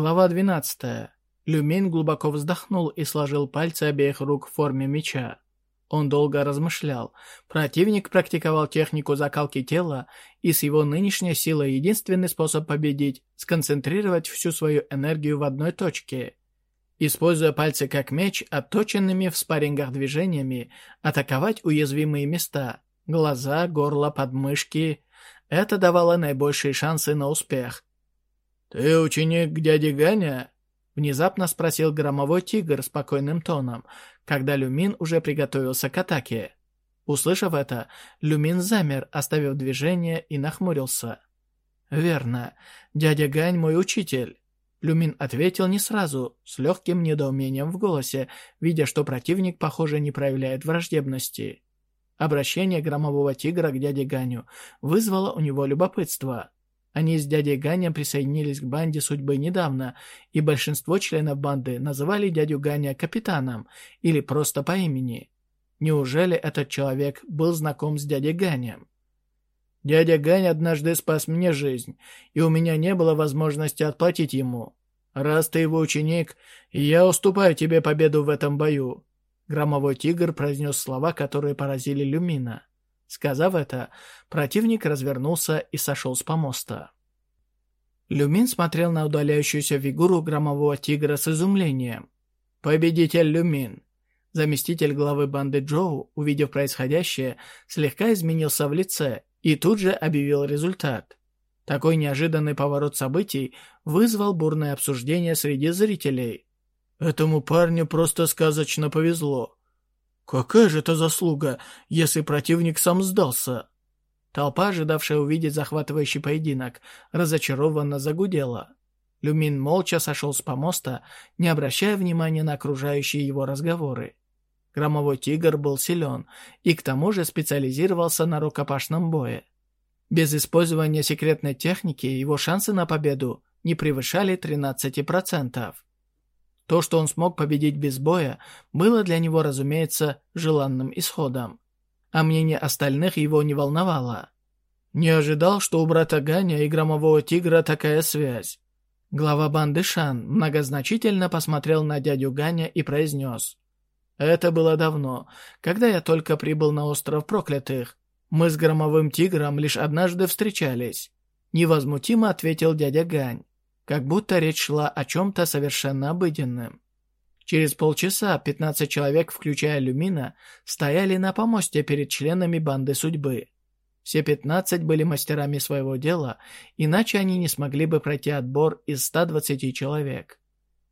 Глава 12. Люмин глубоко вздохнул и сложил пальцы обеих рук в форме меча. Он долго размышлял. Противник практиковал технику закалки тела, и с его нынешней силой единственный способ победить – сконцентрировать всю свою энергию в одной точке. Используя пальцы как меч, отточенными в спаррингах движениями, атаковать уязвимые места – глаза, горло, подмышки. Это давало наибольшие шансы на успех. «Ты ученик дяди Ганя?» Внезапно спросил громовой тигр спокойным тоном, когда Люмин уже приготовился к атаке. Услышав это, Люмин замер, оставив движение и нахмурился. «Верно. Дядя Гань мой учитель». Люмин ответил не сразу, с легким недоумением в голосе, видя, что противник, похоже, не проявляет враждебности. Обращение громового тигра к дяде Ганю вызвало у него любопытство. Они с дядей Ганем присоединились к банде судьбы недавно, и большинство членов банды называли дядю Ганя капитаном или просто по имени. Неужели этот человек был знаком с дядей Ганем? Дядя Гань однажды спас мне жизнь, и у меня не было возможности отплатить ему. Раз ты его ученик, я уступаю тебе победу в этом бою. Громовой тигр произнес слова, которые поразили Люмина. Сказав это, противник развернулся и сошел с помоста. Люмин смотрел на удаляющуюся фигуру громового тигра с изумлением. «Победитель Люмин!» Заместитель главы банды Джоу, увидев происходящее, слегка изменился в лице и тут же объявил результат. Такой неожиданный поворот событий вызвал бурное обсуждение среди зрителей. «Этому парню просто сказочно повезло. Какая же это заслуга, если противник сам сдался? Толпа, ожидавшая увидеть захватывающий поединок, разочарованно загудела. Люмин молча сошел с помоста, не обращая внимания на окружающие его разговоры. Громовой тигр был силен и к тому же специализировался на рукопашном бое. Без использования секретной техники его шансы на победу не превышали 13%. То, что он смог победить без боя, было для него, разумеется, желанным исходом. А мнение остальных его не волновало. Не ожидал, что у брата Ганя и Громового Тигра такая связь. Глава банды Шан многозначительно посмотрел на дядю Ганя и произнес. «Это было давно, когда я только прибыл на остров Проклятых. Мы с Громовым Тигром лишь однажды встречались». Невозмутимо ответил дядя Гань как будто речь шла о чем-то совершенно обыденном. Через полчаса 15 человек, включая Люмина, стояли на помосте перед членами банды судьбы. Все 15 были мастерами своего дела, иначе они не смогли бы пройти отбор из 120 человек.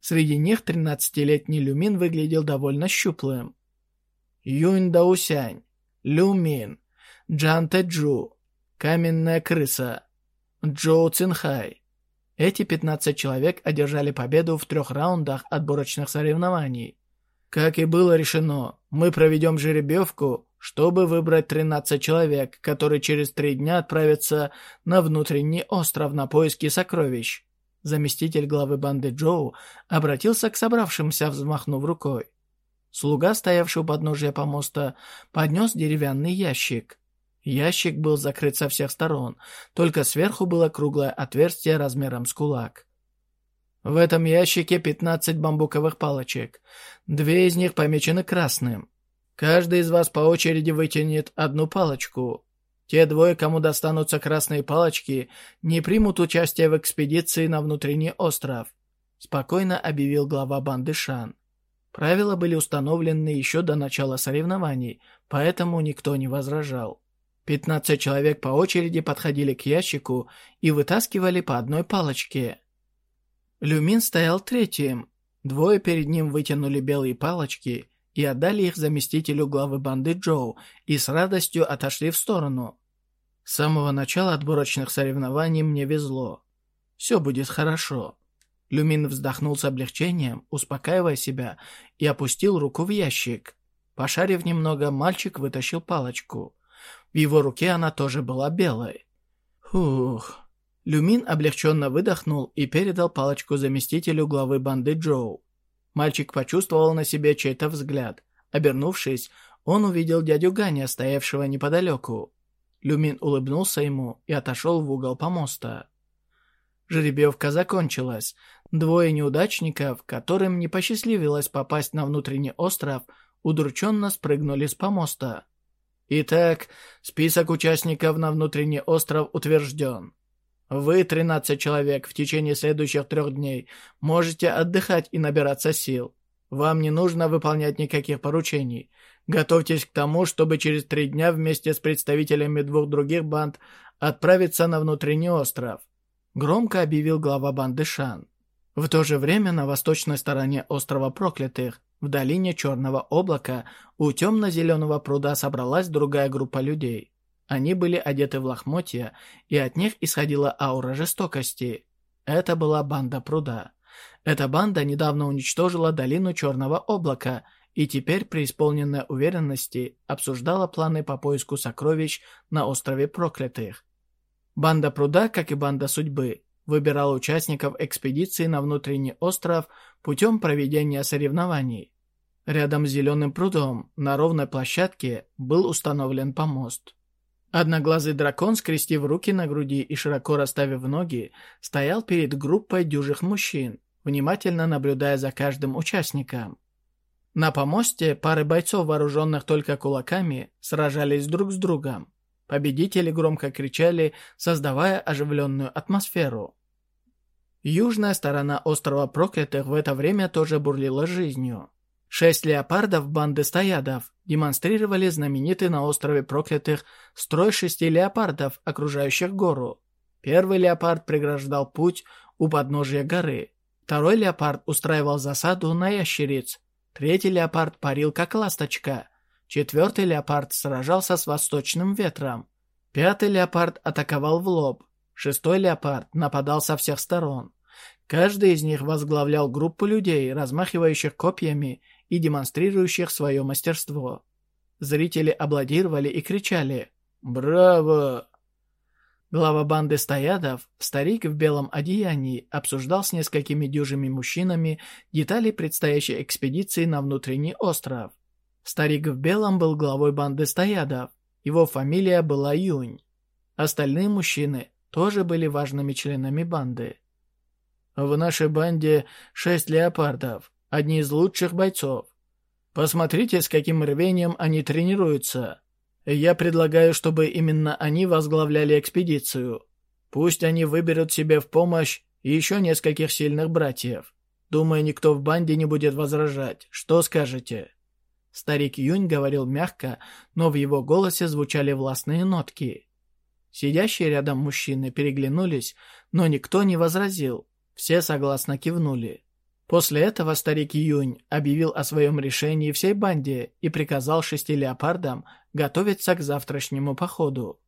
Среди них 13-летний Люмин выглядел довольно щуплым. Юнь Даусянь, Люмин, Джан Тэджу, Каменная крыса, Джоу Цинхай, эти 15 человек одержали победу в трех раундах отборочных соревнований. Как и было решено, мы проведем жеребьевку, чтобы выбрать 13 человек, которые через три дня отправятся на внутренний остров на поиски сокровищ. Заместитель главы банды Джоу обратился к собравшимся, взмахнув рукой. Слуга, стоявший у подножия помоста, поднес деревянный ящик. Ящик был закрыт со всех сторон, только сверху было круглое отверстие размером с кулак. В этом ящике 15 бамбуковых палочек. Две из них помечены красным. Каждый из вас по очереди вытянет одну палочку. Те двое, кому достанутся красные палочки, не примут участие в экспедиции на внутренний остров. Спокойно объявил глава банды Шан. Правила были установлены еще до начала соревнований, поэтому никто не возражал. Пятнадцать человек по очереди подходили к ящику и вытаскивали по одной палочке. Люмин стоял третьим. Двое перед ним вытянули белые палочки и отдали их заместителю главы банды Джоу и с радостью отошли в сторону. С самого начала отборочных соревнований мне везло. Все будет хорошо. Люмин вздохнул с облегчением, успокаивая себя, и опустил руку в ящик. Пошарив немного, мальчик вытащил палочку. В его руке она тоже была белой. Фух. Люмин облегченно выдохнул и передал палочку заместителю главы банды Джоу. Мальчик почувствовал на себе чей-то взгляд. Обернувшись, он увидел дядю Ганя, стоявшего неподалеку. Люмин улыбнулся ему и отошел в угол помоста. Жеребьевка закончилась. Двое неудачников, которым не посчастливилось попасть на внутренний остров, удрученно спрыгнули с помоста. Итак, список участников на внутренний остров утвержден. Вы, 13 человек, в течение следующих трех дней можете отдыхать и набираться сил. Вам не нужно выполнять никаких поручений. Готовьтесь к тому, чтобы через три дня вместе с представителями двух других банд отправиться на внутренний остров. Громко объявил глава банды Шан. В то же время на восточной стороне острова Проклятых, в долине Черного облака, у темно-зеленого пруда собралась другая группа людей. Они были одеты в лохмотья, и от них исходила аура жестокости. Это была банда пруда. Эта банда недавно уничтожила долину Черного облака и теперь, преисполненная уверенности, обсуждала планы по поиску сокровищ на острове Проклятых. Банда пруда, как и банда судьбы, выбирала участников экспедиции на внутренний остров путем проведения соревнований. Рядом с зеленым прудом, на ровной площадке, был установлен помост. Одноглазый дракон, скрестив руки на груди и широко расставив ноги, стоял перед группой дюжих мужчин, внимательно наблюдая за каждым участником. На помосте пары бойцов, вооруженных только кулаками, сражались друг с другом. Победители громко кричали, создавая оживленную атмосферу. Южная сторона острова Проклятых в это время тоже бурлила жизнью. Шесть леопардов банды стоядов демонстрировали знаменитый на острове Проклятых строй шести леопардов, окружающих гору. Первый леопард преграждал путь у подножия горы. Второй леопард устраивал засаду на ящериц. Третий леопард парил как ласточка. Четвертый леопард сражался с восточным ветром. Пятый леопард атаковал в лоб. Шестой леопард нападал со всех сторон. Каждый из них возглавлял группу людей, размахивающих копьями и демонстрирующих свое мастерство. Зрители аплодировали и кричали «Браво!». Глава банды стоядов, старик в белом одеянии, обсуждал с несколькими дюжими мужчинами детали предстоящей экспедиции на внутренний остров. Старик в белом был главой банды стоядов. Его фамилия была Юнь. Остальные мужчины тоже были важными членами банды. В нашей банде шесть леопардов, одни из лучших бойцов. Посмотрите, с каким рвением они тренируются. Я предлагаю, чтобы именно они возглавляли экспедицию. Пусть они выберут себе в помощь еще нескольких сильных братьев. Думаю, никто в банде не будет возражать. Что скажете?» Старик Юнь говорил мягко, но в его голосе звучали властные нотки. Сидящие рядом мужчины переглянулись, но никто не возразил. Все согласно кивнули. После этого старик Юнь объявил о своем решении всей банде и приказал шести леопардам готовиться к завтрашнему походу.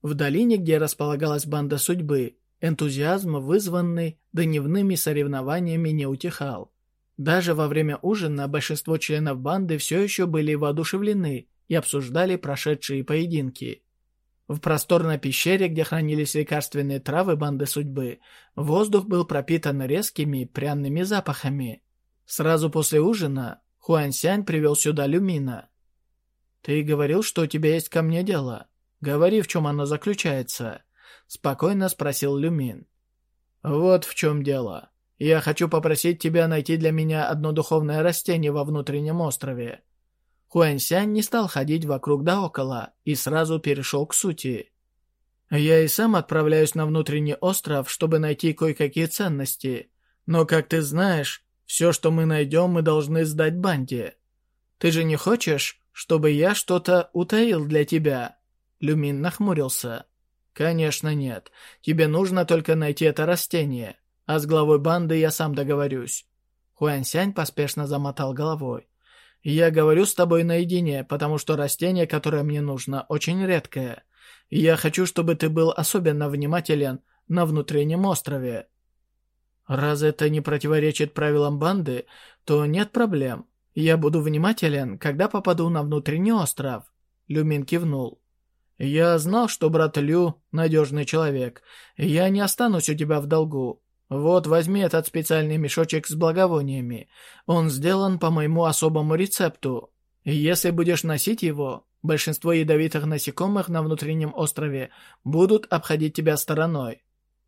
В долине, где располагалась банда судьбы, энтузиазм, вызванный дневными соревнованиями, не утихал. Даже во время ужина большинство членов банды все еще были воодушевлены и обсуждали прошедшие поединки. В просторной пещере, где хранились лекарственные травы банды судьбы, воздух был пропитан резкими пряными запахами. Сразу после ужина Хуансянь привел сюда Люмина. «Ты говорил, что у тебя есть ко мне дело. Говори, в чем оно заключается», — спокойно спросил Люмин. «Вот в чем дело. Я хочу попросить тебя найти для меня одно духовное растение во внутреннем острове». Хуэнсянь не стал ходить вокруг да около и сразу перешел к сути. «Я и сам отправляюсь на внутренний остров, чтобы найти кое-какие ценности. Но, как ты знаешь, все, что мы найдем, мы должны сдать банде. Ты же не хочешь, чтобы я что-то утаил для тебя?» Люмин нахмурился. «Конечно нет. Тебе нужно только найти это растение а с главой банды я сам договорюсь». Хуансянь поспешно замотал головой. «Я говорю с тобой наедине, потому что растение, которое мне нужно, очень редкое. я хочу, чтобы ты был особенно внимателен на внутреннем острове». «Раз это не противоречит правилам банды, то нет проблем. Я буду внимателен, когда попаду на внутренний остров». Люмин кивнул. «Я знал, что брат Лю — надежный человек. Я не останусь у тебя в долгу. «Вот, возьми этот специальный мешочек с благовониями. Он сделан по моему особому рецепту. Если будешь носить его, большинство ядовитых насекомых на внутреннем острове будут обходить тебя стороной».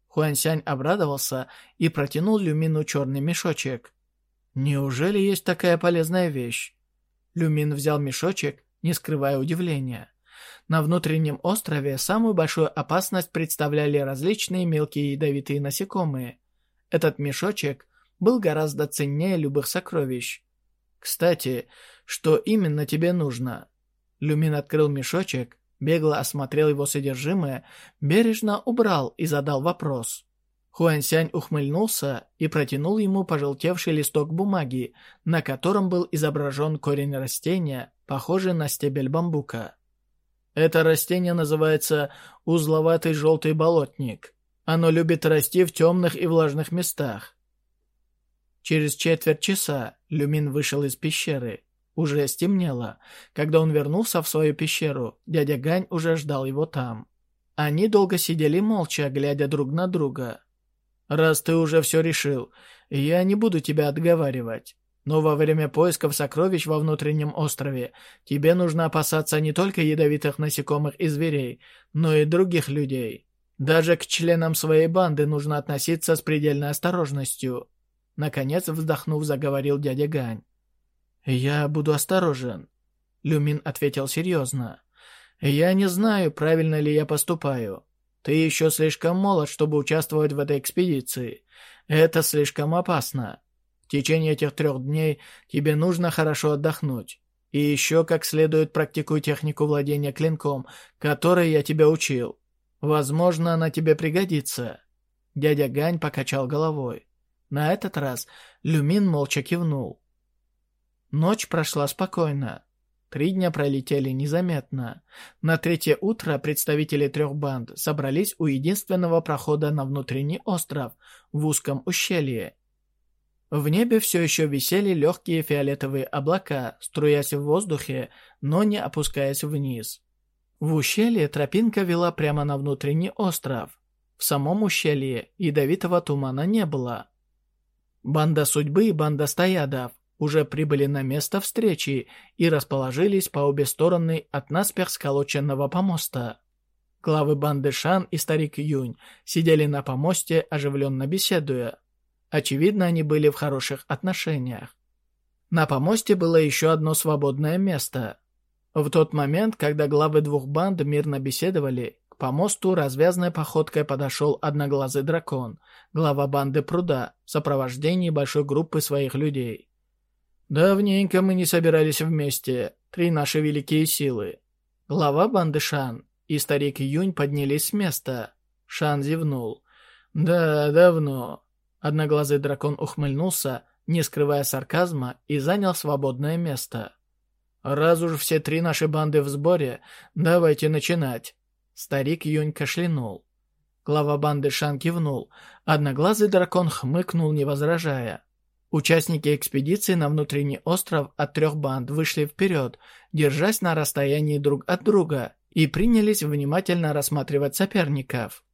Хуансянь обрадовался и протянул Люмину черный мешочек. «Неужели есть такая полезная вещь?» Люмин взял мешочек, не скрывая удивления. На внутреннем острове самую большую опасность представляли различные мелкие ядовитые насекомые. Этот мешочек был гораздо ценнее любых сокровищ. «Кстати, что именно тебе нужно?» Люмин открыл мешочек, бегло осмотрел его содержимое, бережно убрал и задал вопрос. Хуансянь ухмыльнулся и протянул ему пожелтевший листок бумаги, на котором был изображен корень растения, похожий на стебель бамбука. Это растение называется узловатый желтый болотник. Оно любит расти в темных и влажных местах. Через четверть часа Люмин вышел из пещеры. Уже стемнело. Когда он вернулся в свою пещеру, дядя Гань уже ждал его там. Они долго сидели молча, глядя друг на друга. «Раз ты уже все решил, я не буду тебя отговаривать. Но во время поисков сокровищ во внутреннем острове тебе нужно опасаться не только ядовитых насекомых и зверей, но и других людей. Даже к членам своей банды нужно относиться с предельной осторожностью». Наконец, вздохнув, заговорил дядя Гань. «Я буду осторожен», — Люмин ответил серьезно. «Я не знаю, правильно ли я поступаю. Ты еще слишком молод, чтобы участвовать в этой экспедиции. Это слишком опасно. В течение этих трех дней тебе нужно хорошо отдохнуть. И еще как следует практикуй технику владения клинком, которой я тебя учил. Возможно, она тебе пригодится». Дядя Гань покачал головой. На этот раз Люмин молча кивнул. Ночь прошла спокойно. Три дня пролетели незаметно. На третье утро представители трех банд собрались у единственного прохода на внутренний остров в узком ущелье. В небе все еще висели легкие фиолетовые облака, струясь в воздухе, но не опускаясь вниз. В ущелье тропинка вела прямо на внутренний остров. В самом ущелье ядовитого тумана не было. Банда судьбы и банда стоядов уже прибыли на место встречи и расположились по обе стороны от наспех сколоченного помоста. Главы банды Шан и старик Юнь сидели на помосте, оживленно беседуя. Очевидно, они были в хороших отношениях. На помосте было еще одно свободное место. В тот момент, когда главы двух банд мирно беседовали, к помосту развязной походкой подошел одноглазый дракон, глава банды пруда, в сопровождении большой группы своих людей. Давненько мы не собирались вместе, три наши великие силы. Глава банды Шан и старик Юнь поднялись с места. Шан зевнул. Да, давно. Одноглазый дракон ухмыльнулся, не скрывая сарказма, и занял свободное место. «Раз уж все три наши банды в сборе, давайте начинать». Старик Юнь кашлянул. Глава банды Шан кивнул. Одноглазый дракон хмыкнул, не возражая. Участники экспедиции на внутренний остров от трех банд вышли вперед, держась на расстоянии друг от друга, и принялись внимательно рассматривать соперников.